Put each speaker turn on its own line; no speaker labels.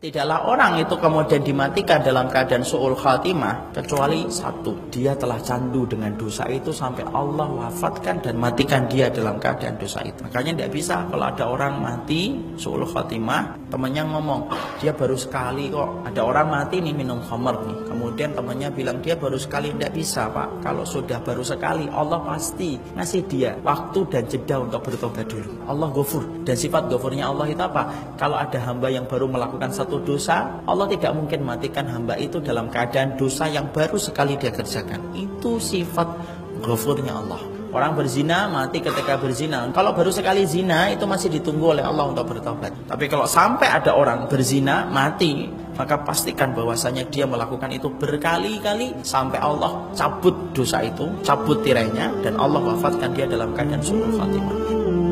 Tidaklah orang itu kemudian dimatikan dalam keadaan su'ul khatimah kecuali satu, dia telah candu dengan dosa itu sampai Allah wafatkan dan matikan dia dalam keadaan dosa itu. Makanya tidak bisa kalau ada orang mati su'ul khatimah, temannya ngomong, dia baru sekali kok. Ada orang mati nih minum khamar nih. Kemudian temannya bilang dia baru sekali tidak bisa, Pak. Kalau sudah baru sekali, Allah pasti ngasih dia waktu dan jeda untuk bertobat dulu. Allah gofur dan sifat gofurnya Allah itu apa? Kalau ada hamba yang baru melakukan satu satu dosa, Allah tidak mungkin matikan hamba itu dalam keadaan dosa yang baru sekali dia kerjakan. Itu sifat ghafurnya Allah. Orang berzina mati ketika berzina. Kalau baru sekali zina itu masih ditunggu oleh Allah untuk bertobat. Tapi kalau sampai ada orang berzina mati, maka pastikan bahwasanya dia melakukan itu berkali-kali sampai Allah cabut dosa itu, cabut tirainya dan Allah wafatkan dia dalam keadaan sunnah Fatimah.